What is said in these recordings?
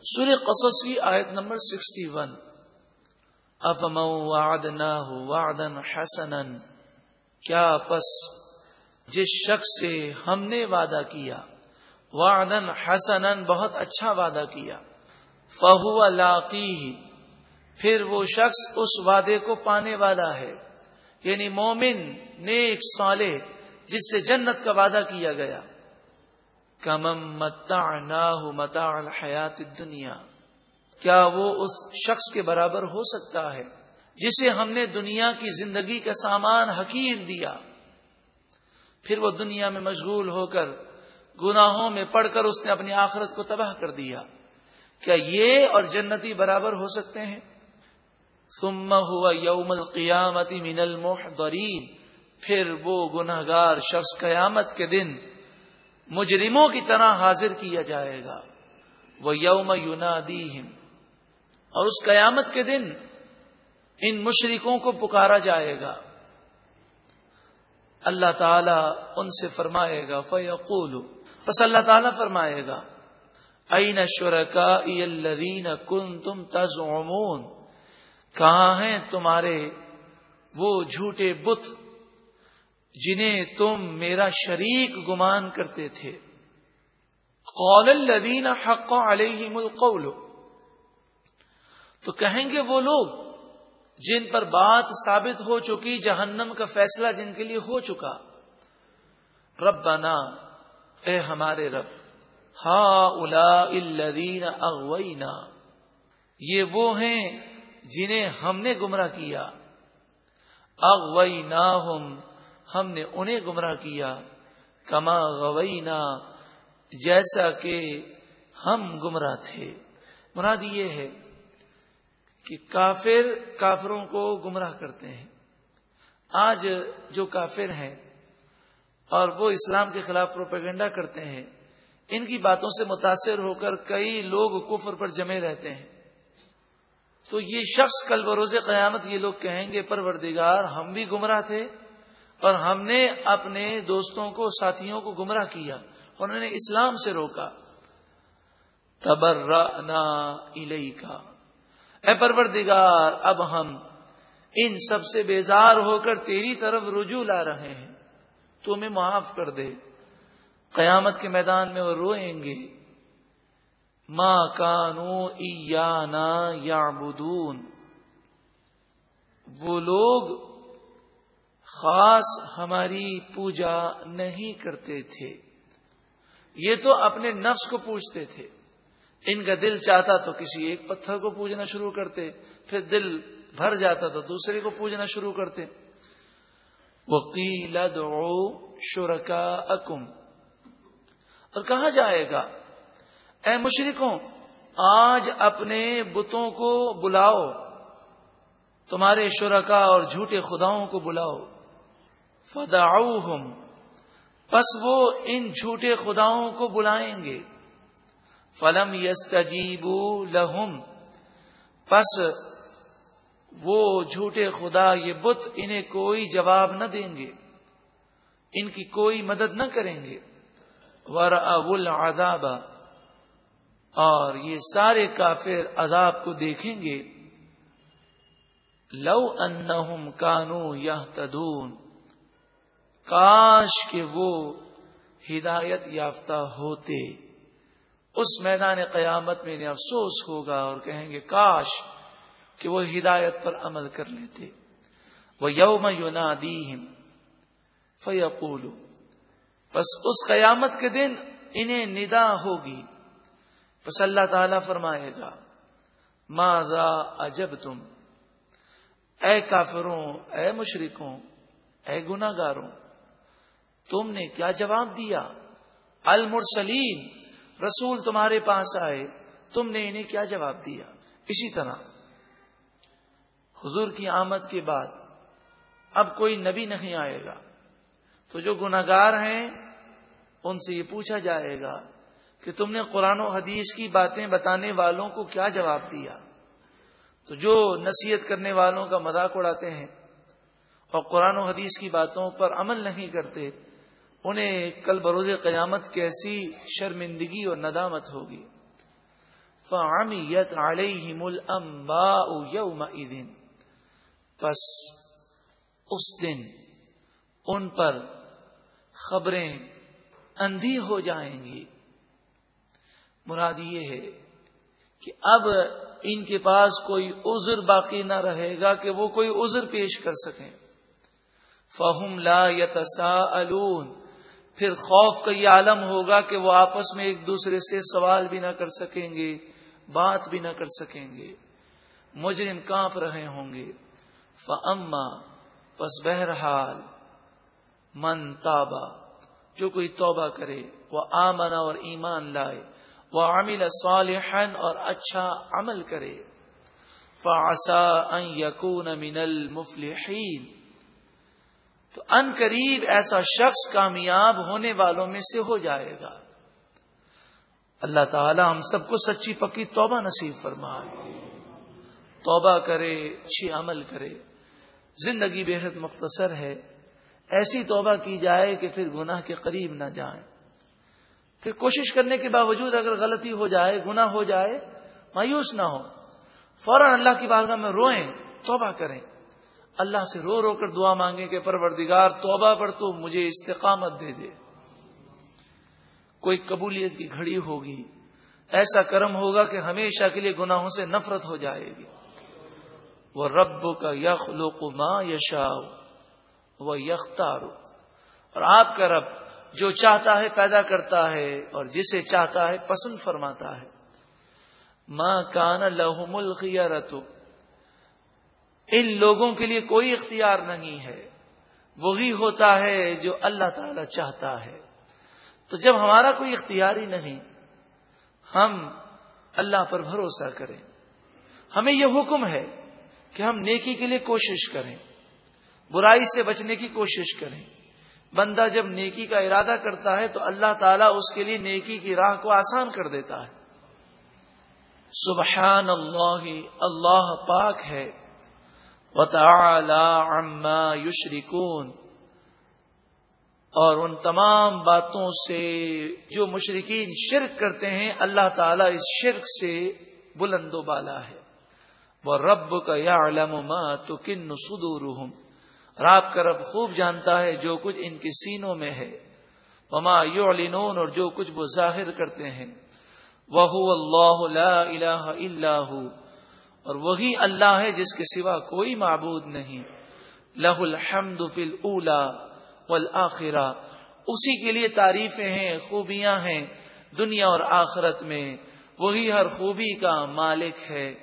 سورہ قصص کی آیت نمبر سکسٹی ون۔ افم وعدنا وعدا حسنا۔ کیا پس جس شخص سے ہم نے وعدہ کیا، وعدا حسنا بہت اچھا وعدہ کیا، فہو لاقی پھر وہ شخص اس وعدے کو پانے والا ہے یعنی مومن، نیک، صالح، جس سے جنت کا وعدہ کیا گیا۔ کمم متا متا الحیات دنیا کیا وہ اس شخص کے برابر ہو سکتا ہے جسے ہم نے دنیا کی زندگی کا سامان حقیر دیا؟ پھر وہ دنیا میں مشغول ہو کر گناہوں میں پڑھ کر اس نے اپنی آخرت کو تباہ کر دیا۔ کیا یہ اور جنتی برابر ہو سکتے ہیں؟ ثم ہوا یوم القیامتی من المحضرین۔ پھر وہ گناہ گار شخص قیامت کے دن مجرموں کی طرح حاضر کیا جائے گا۔ وہ یوم یونادیہم اور اس قیامت کے دن ان مشرکوں کو پکارا جائے گا۔ اللہ تعالی ان سے فرمائے گا فیقول بس اللہ تعالیٰ فرمائے گا این شرکا الذین کن تم تزعمون؟ کہاں ہیں تمہارے وہ جھوٹے بت جنہیں تم میرا شریک گمان کرتے تھے۔ قول الذین حق علیہم القول۔ تو کہیں گے وہ لوگ جن پر بات ثابت ہو چکی، جہنم کا فیصلہ جن کے لیے ہو چکا۔ رب اے ہمارے رب ہا الا الذین اغوینا۔ یہ وہ ہیں جنہیں ہم نے گمراہ کیا۔ اغویناہم ہم نے انہیں گمراہ کیا۔ کما غوینا، جیسا کہ ہم گمراہ تھے۔ مراد یہ ہے کہ کافر کافروں کو گمراہ کرتے ہیں۔ آج جو کافر ہیں اور وہ اسلام کے خلاف پروپیگنڈا کرتے ہیں، ان کی باتوں سے متاثر ہو کر کئی لوگ کفر پر جمے رہتے ہیں۔ تو یہ شخص کل بروز قیامت یہ لوگ کہیں گے، پروردگار، ہم بھی گمراہ تھے۔ اور ہم نے اپنے دوستوں کو، ساتھیوں کو گمراہ کیا۔ انہوں نے اسلام سے روکا۔ تبر کا اے پروردگار، اب ہم ان سب سے بیزار ہو کر تیری طرف رجوع لا رہے ہیں۔ تو ہمیں معاف کر دے۔ قیامت کے میدان میں وہ روئیں گے۔ ماں کانو ایانا یا وہ لوگ خاص ہماری پوجا نہیں کرتے تھے۔ یہ تو اپنے نفس کو پوچھتے تھے۔ ان کا دل چاہتا تو کسی ایک پتھر کو پوجنا شروع کرتے، پھر دل بھر جاتا تو دوسرے کو پوجنا شروع کرتے۔ وکیل شرکا اکم اور کہا جائے گا؟ اے مشرکوں، آج اپنے بتوں کو بلاؤ، تمہارے شرکا اور جھوٹے خداؤں کو بلاؤ۔ فداؤہم پس وہ ان جھوٹے خداؤں کو بلائیں گے۔ فلم یس لہم، پس وہ جھوٹے خدا یہ بت انہیں کوئی جواب نہ دیں گے، ان کی کوئی مدد نہ کریں گے۔ ور ابل اور یہ سارے کافر عذاب کو دیکھیں گے۔ لو انہم کانو یا تدون کاش کہ وہ ہدایت یافتہ ہوتے۔ اس میدان قیامت میں انہیں افسوس ہوگا اور کہیں گے، کاش کہ وہ ہدایت پر عمل کر لیتے۔ وہ یوم یونا دیم بس اس قیامت کے دن انہیں ندا ہوگی۔ بس اللہ تعالی فرمائے گا ماضا اجب تم اے کافروں، اے مشرکوں، اے گناگاروں تم نے کیا جواب دیا؟ المرسلین، رسول تمہارے پاس آئے، تم نے انہیں کیا جواب دیا؟ اسی طرح۔ حضور کی آمد کے بعد اب کوئی نبی نہیں آئے گا۔ تو جو گناگار ہیں، ان سے یہ پوچھا جائے گا کہ تم نے قرآن و حدیث کی باتیں بتانے والوں کو کیا جواب دیا؟ تو جو نصیحت کرنے والوں کا مذاق اڑاتے ہیں اور قرآن و حدیث کی باتوں پر عمل نہیں کرتے انہیں کل بروز قیامت کیسی شرمندگی اور ندامت ہوگی۔ فعمیت علیہم الانباء یومئذ پس اس دن ان پر خبریں اندھی ہو جائیں گی۔ مراد یہ ہے کہ اب ان کے پاس کوئی عذر باقی نہ رہے گا کہ وہ کوئی عذر پیش کر سکیں۔ فہم لا یتسا پھر خوف کا یہ عالم ہوگا کہ وہ آپس میں ایک دوسرے سے سوال بھی نہ کر سکیں گے، بات بھی نہ کر سکیں گے۔ مجرم کانپ رہے ہوں گے۔ فما پس بہرحال، من تابا جو کوئی توبہ کرے، وہ آمنا اور ایمان لائے، وہ عامل صالحن اور اچھا عمل کرے۔ فاسا یقون من المفلحین ان قریب ایسا شخص کامیاب ہونے والوں میں سے ہو جائے گا۔ اللہ تعالی ہم سب کو سچی پکی توبہ نصیب فرمائے۔ توبہ کرے، اچھی عمل کرے۔ زندگی بے حد مختصر ہے۔ ایسی توبہ کی جائے کہ پھر گناہ کے قریب نہ جائیں۔ پھر کوشش کرنے کے باوجود اگر غلطی ہو جائے، گناہ ہو جائے، مایوس نہ ہو فوراً اللہ کی بارگاہ میں روئیں، توبہ کریں۔ اللہ سے رو رو کر دعا مانگیں کہ پروردگار توبہ پر تو مجھے استقامت دے دے۔ کوئی قبولیت کی گھڑی ہوگی۔ ایسا کرم ہوگا کہ ہمیشہ کے لیے گناہوں سے نفرت ہو جائے گی۔ وہ رب کا یخ لوکما یشا وہ یختارو اور آپ کا رب جو چاہتا ہے پیدا کرتا ہے اور جسے چاہتا ہے پسند فرماتا ہے۔ ماں کان لہم الخیارت ان لوگوں کے لیے کوئی اختیار نہیں ہے۔ وہی ہوتا ہے جو اللہ تعالی چاہتا ہے۔ تو جب ہمارا کوئی اختیار ہی نہیں، ہم اللہ پر بھروسہ کریں۔ ہمیں یہ حکم ہے کہ ہم نیکی کے لیے کوشش کریں، برائی سے بچنے کی کوشش کریں۔ بندہ جب نیکی کا ارادہ کرتا ہے تو اللہ تعالیٰ اس کے لیے نیکی کی راہ کو آسان کر دیتا ہے۔ سبحان اللہ اللہ پاک ہے۔ عما یشرکون۔ اور ان تمام باتوں سے جو مشرقین شرک کرتے ہیں، اللہ تعالیٰ اس شرک سے بلند و بالا ہے۔ وہ رب کا یا علم تو کن سدور رات کا رب خوب جانتا ہے جو کچھ ان کے سینوں میں ہے۔ وما یو اور جو کچھ وہ ظاہر کرتے ہیں۔ وہ اللہ لا الہ الا اور وہی اللہ ہے جس کے سوا کوئی معبود نہیں۔ لہ الحمد فی الا والآخرہ۔ اسی کے لیے تعریفیں ہیں، خوبیاں ہیں دنیا اور آخرت میں۔ وہی ہر خوبی کا مالک ہے۔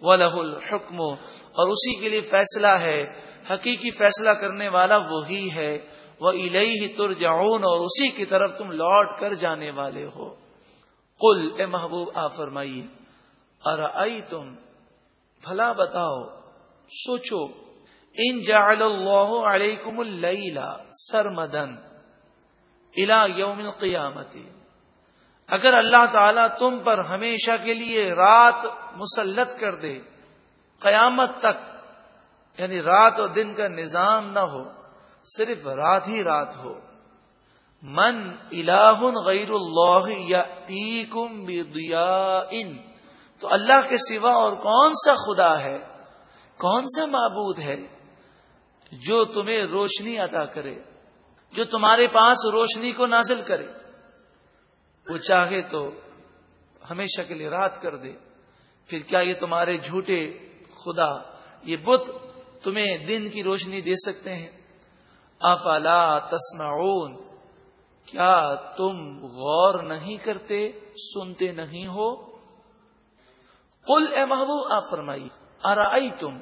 وہ لہ الحکم اور اسی کے لیے فیصلہ ہے۔ حقیقی فیصلہ کرنے والا وہی ہے۔ وہ الہی ہی تر اور اسی کی طرف تم لوٹ کر جانے والے ہو۔ کل اے محبوب، آ فرمائیے۔ ار تم بھلا بتاؤ، سوچو، ان جعل اللہ علیکم اللیلہ سرمدن الى یوم القیامتی اگر اللہ تعالی تم پر ہمیشہ کے لیے رات مسلط کر دے، قیامت تک یعنی رات اور دن کا نظام نہ ہو، صرف رات ہی رات ہو۔ من الہ غیر اللہ یا تو اللہ کے سوا اور کون سا خدا ہے؟ کون سا معبود ہے جو تمہیں روشنی عطا کرے؟ جو تمہارے پاس روشنی کو نازل کرے؟ وہ چاہے تو ہمیشہ کے لیے رات کر دے۔ پھر کیا یہ تمہارے جھوٹے خدا، یہ بت تمہیں دن کی روشنی دے سکتے ہیں؟ افلا تسمعون، کیا تم غور نہیں کرتے، سنتے نہیں ہو؟ قل اے محبوب آ فرمائی ارائی تم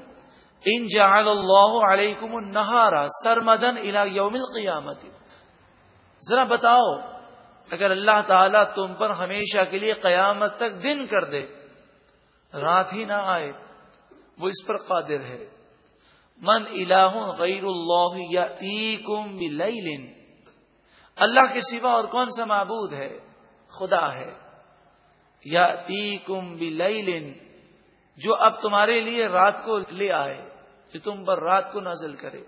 ان جعل اللہ علیکم النہارا سرمدن الى یوم القیامت؟ ذرا بتاؤ، اگر اللہ تعالیٰ تم پر ہمیشہ کے لیے قیامت تک دن کر دے، رات ہی نہ آئے، وہ اس پر قادر ہے۔ من الہ غیر اللہ یا اللہ کے سوا اور کون سا معبود ہے؟ خدا ہے۔ یا تیکم بلیلن جو اب تمہارے لیے رات کو لے آئے، جو تم پر رات کو نازل کرے۔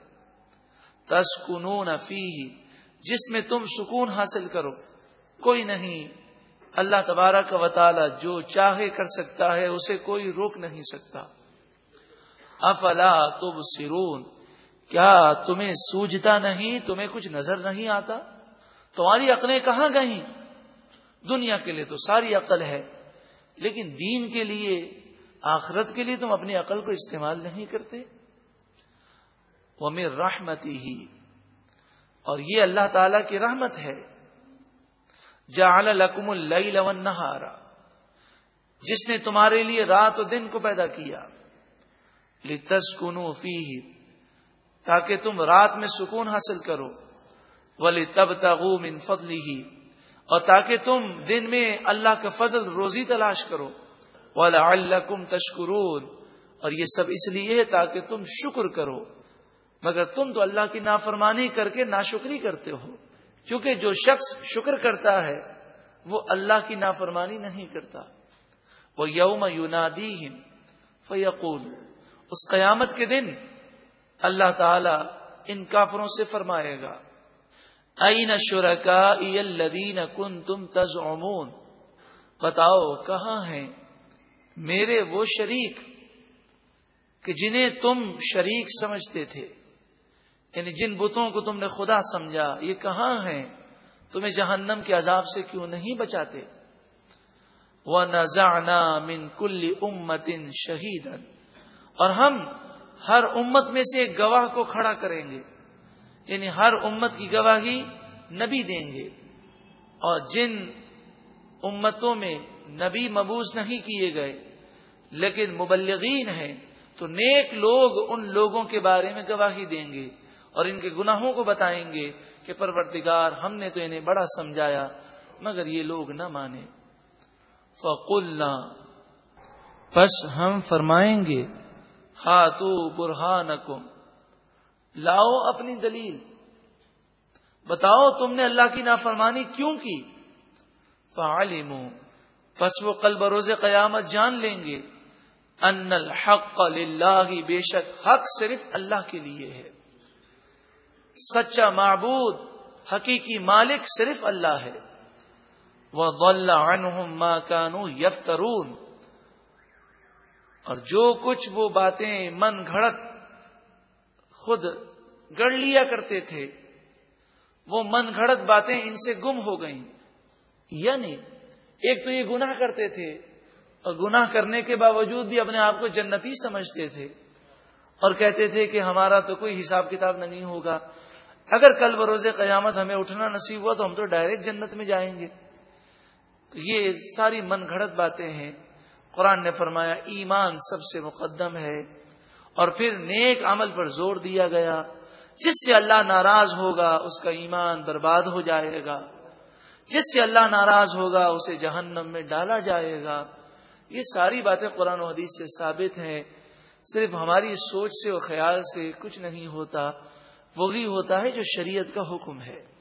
تسکنون فی جس میں تم سکون حاصل کرو۔ کوئی نہیں، اللہ تبارہ کا وطالعہ جو چاہے کر سکتا ہے، اسے کوئی روک نہیں سکتا۔ افلا تب سرون کیا تمہیں سوجتا نہیں، تمہیں کچھ نظر نہیں آتا؟ تمہاری عقلیں کہاں گئیں؟ دنیا کے لیے تو ساری عقل ہے، لیکن دین کے لیے، آخرت کے لیے تم اپنی عقل کو استعمال نہیں کرتے۔ وہ میں رحمتی ہی اور یہ اللہ تعالی کی رحمت ہے۔ جعل لکم اللیل والنہارا جس نے تمہارے لیے رات و دن کو پیدا کیا۔ لتسکنو فیہ تاکہ تم رات میں سکون حاصل کرو۔ ولی تب تغو من فضلی اور تاکہ تم دن میں اللہ کا فضل روزی تلاش کرو۔ وَلَعَلَّكُمْ تَشْكُرُونَ اور یہ سب اس لیے تاکہ تم شکر کرو۔ مگر تم تو اللہ کی نافرمانی کر کے ناشکری کرتے ہو۔ کیونکہ جو شخص شکر کرتا ہے، وہ اللہ کی نافرمانی نہیں کرتا۔ وہ یوم یونادی فیقول اس قیامت کے دن اللہ تعالی ان کافروں سے فرمائے گا۔ این شرکا الدین کن تم تز بتاؤ، کہاں ہیں؟ میرے وہ شریک کہ جنہیں تم شریک سمجھتے تھے یعنی جن بتوں کو تم نے خدا سمجھا، یہ کہاں ہیں؟ تمہیں جہنم کے عذاب سے کیوں نہیں بچاتے؟ وہ نہ من کل امتن شہید اور ہم ہر امت میں سے ایک گواہ کو کھڑا کریں گے۔ یعنی ہر امت کی گواہی نبی دیں گے۔ اور جن امتوں میں نبی مبوز نہیں کیے گئے، لیکن مبلغین ہیں، تو نیک لوگ ان لوگوں کے بارے میں گواہی دیں گے اور ان کے گناہوں کو بتائیں گے کہ پرورتگار ہم نے تو انہیں بڑا سمجھایا، مگر یہ لوگ نہ مانے۔ فقلنا بس ہم فرمائیں گے ہاتھو برہان لاؤ اپنی دلیل۔ بتاؤ تم نے اللہ کی نافرمانی کیوں کی؟ فعالم پس وہ کل بروز قیامت جان لیں گے۔ ان الحق للہ، بے شک حق صرف اللہ کے لیے ہے۔ سچا معبود، حقیقی مالک صرف اللہ ہے۔ وہ ماں کانو یفترون۔ اور جو کچھ وہ باتیں من گھڑت خود گڑ لیا کرتے تھے۔ وہ من گھڑت باتیں ان سے گم ہو گئیں۔ یعنی ایک تو یہ گناہ کرتے تھے اور گناہ کرنے کے باوجود بھی اپنے آپ کو جنتی سمجھتے تھے اور کہتے تھے کہ ہمارا تو کوئی حساب کتاب نہیں ہوگا۔ اگر کل بروز قیامت ہمیں اٹھنا نصیب ہوا تو ہم تو ڈائریکٹ جنت میں جائیں گے۔ تو یہ ساری من گھڑت باتیں ہیں۔ قرآن نے فرمایا، ایمان سب سے مقدم ہے۔ اور پھر نیک عمل پر زور دیا گیا، جس سے اللہ ناراض ہوگا، اس کا ایمان برباد ہو جائے گا۔ جس سے اللہ ناراض ہوگا، اسے جہنم میں ڈالا جائے گا۔ یہ ساری باتیں قرآن و حدیث سے ثابت ہیں۔ صرف ہماری سوچ سے اور خیال سے کچھ نہیں ہوتا، وہی ہوتا ہے جو شریعت کا حکم ہے۔